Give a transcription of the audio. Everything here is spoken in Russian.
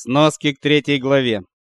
Сноски к третьей главе.